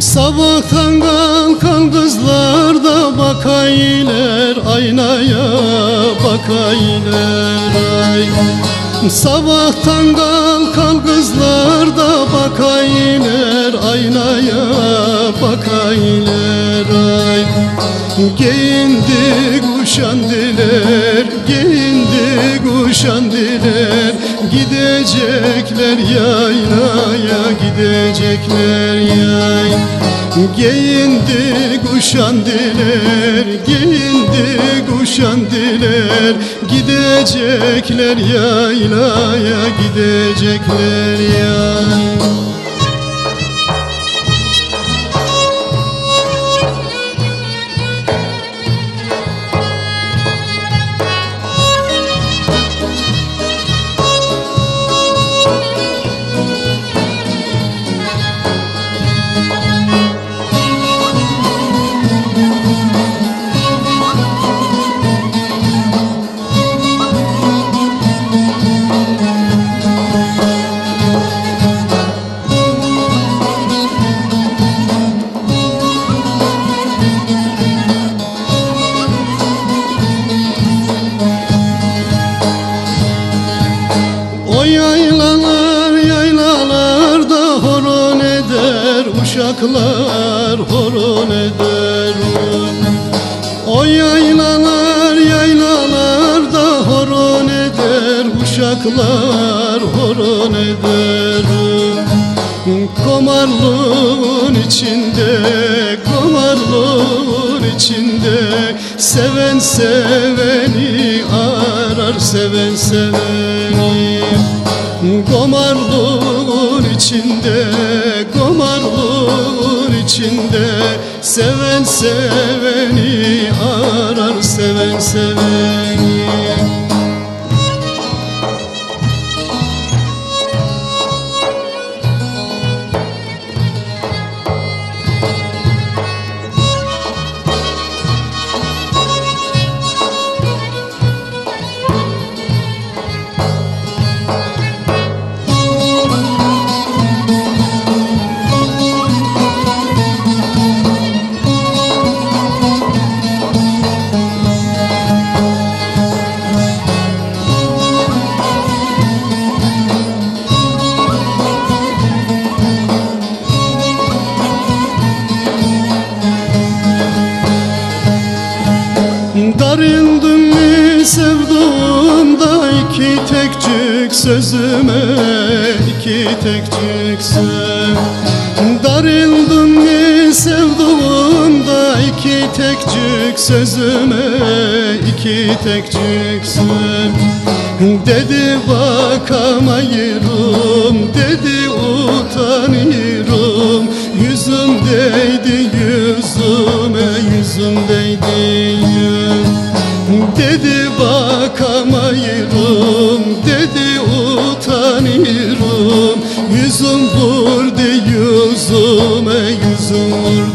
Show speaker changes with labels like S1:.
S1: Sabahtan kalkan kızlar da bakayler aynaya bakayler ay. Sabahtan kalkan kızlar da bakayler aynaya bakayler ay. Giyindi kuşandiler, giyindi kuşandiler Gidecekler yaylaya, gidecekler yay. Giyindi kuşandiler, giyindi kuşandiler Gidecekler yaylaya, gidecekler yay Uşaklar horon eder. O yaylalar yaylalarda horon eder. Uşaklar horon eder. Komarlığın içinde, komarlığın içinde Seven seveni arar, seven seveni içinde Seven seveni arar, seven seveni Darıldım mı sevduğumda iki tekcik sözüme iki tekcik söz Darıldım mı sevduğumda iki tekcik sözüme iki tekcik söz Dedi bakamayırım. Dedi utanıyorum Yüzüm değdi yüzüme yüzüm değdi Yüzüm vurdu yüzüme yüzüm. vurdu